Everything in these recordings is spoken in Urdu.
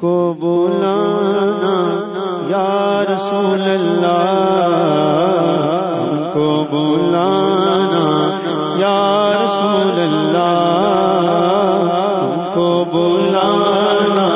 کو بولانا یا رسول اللہ کو بولانا یا رسول اللہ کو بولانا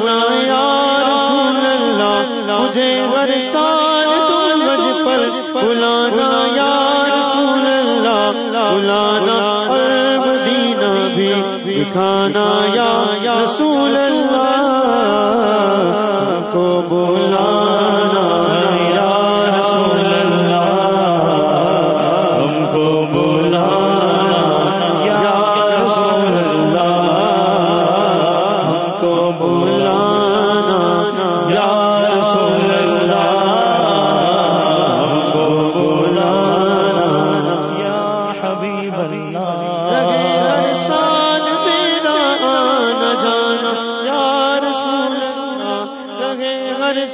بلانا یا رسول اللہ، مجھے ہر سال تو غج پر بلانا یا رسول اللہ بلانا اور مدینہ بھی، دکھانا یا رسول اللہ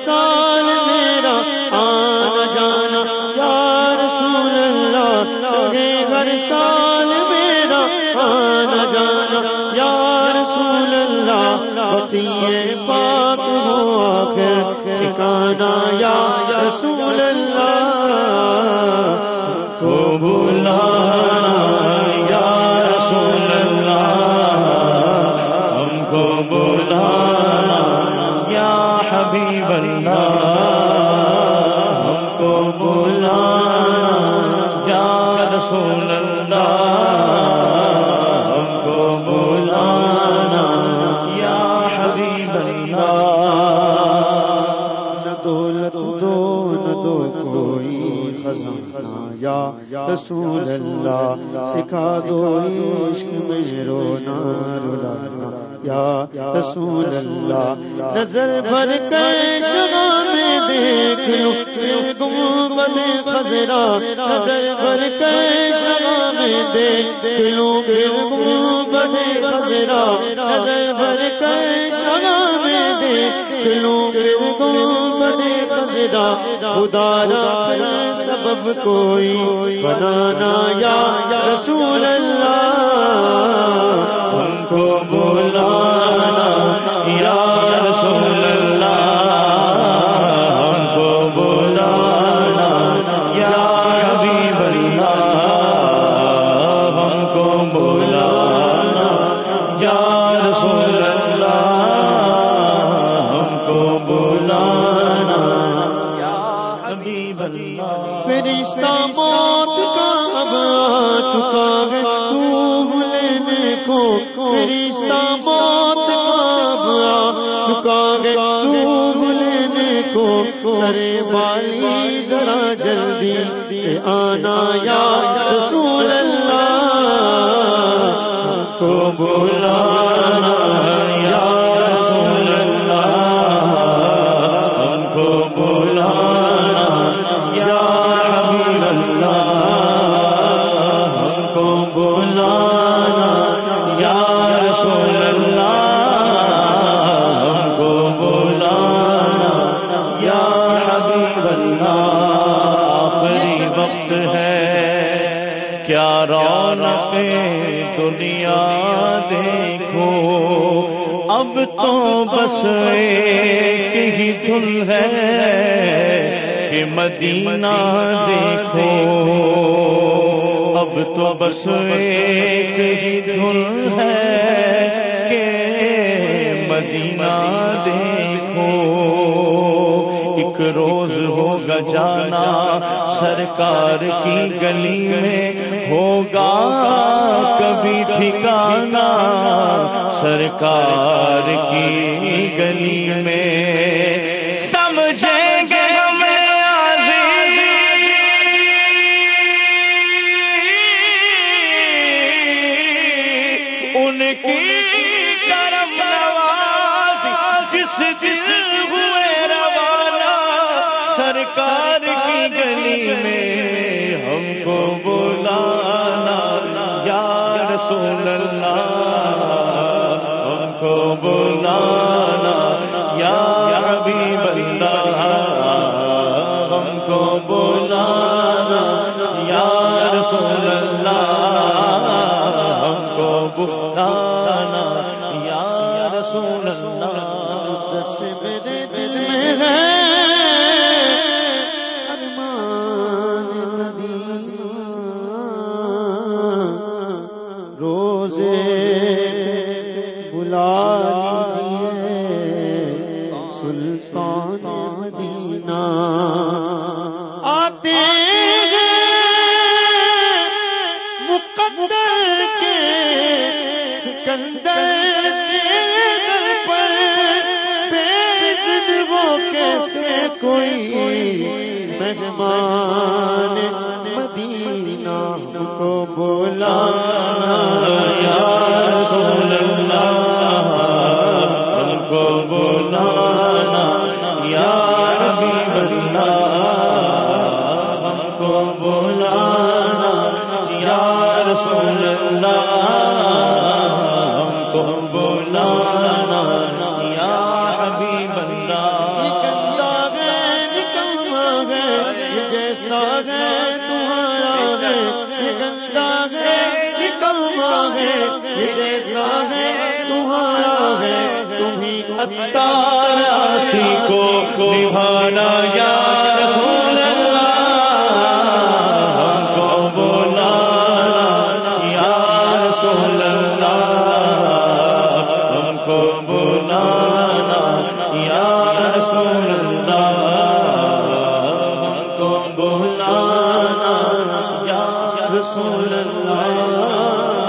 سال میرا، آنا جانا، یا رسول اللہ لگے ہر سال میرا، آنا جانا، یا رسول اللہ بقیے پاک ہو آخر ٹھکانا یا رسول اللہ۔ رسول اللہ خزانہ یا رسول اللہ، سکھا دو عشق میں رونا رلانا یا رسول اللہ، نظر بھر کر شگا میں دیکھ لوں گنبد خزرا نظر بھر کر شگا میں دیکھ لوں گنبد خزرا نظر بھر کر شگا میں دیکھ لوں گنبد خزرا خدا را سبب کوئی بنانا یا رسول اللہ۔ ہم کو آ لینے کو فرشتہ موت کا اب چکا ہے روح لینے کو۔ سرے والی ذرا جلدی سے آنا یا رسول اللہ۔ کو بولا۔ رسول اللہ ہم کو بولانا یا حبیب اللہ آخری وقت ہے کیا رونق دنیا دیکھو اب تو بس ایک ہی دھل ہے کہ مدینہ دیکھو۔ اب تو بس ایک ہی دھل ہے۔ مدینہ دیکھو، ایک روز ہوگا جانا، سرکار کی گلی میں ہوگا کبھی ٹھکانا، سرکار کی گلی میں میں ہم کو بلانا، یا رسول اللہ ہم کو بلانا، یا حبیب اللہ ہم کو بلانا، یا رسول اللہ ہم کو بلانا، یا رسول اللہ دس میرے دل میں ہے مدینہ۔ آتے ہیں مقدر کے سکندر کے پر۔ کیسے کوئی مہمان مدینہ کو بولا مولانا، یا حبیب اللہ۔ یہ گندا ہے نکما ہے، یہ جیسا ہے، تمہارا ہے۔ یہ گندا ہے نکما ہے، یہ جیسا ہے، تمہارا ہے۔ تمہیں اتار آسی کو نبھا رسول اللہ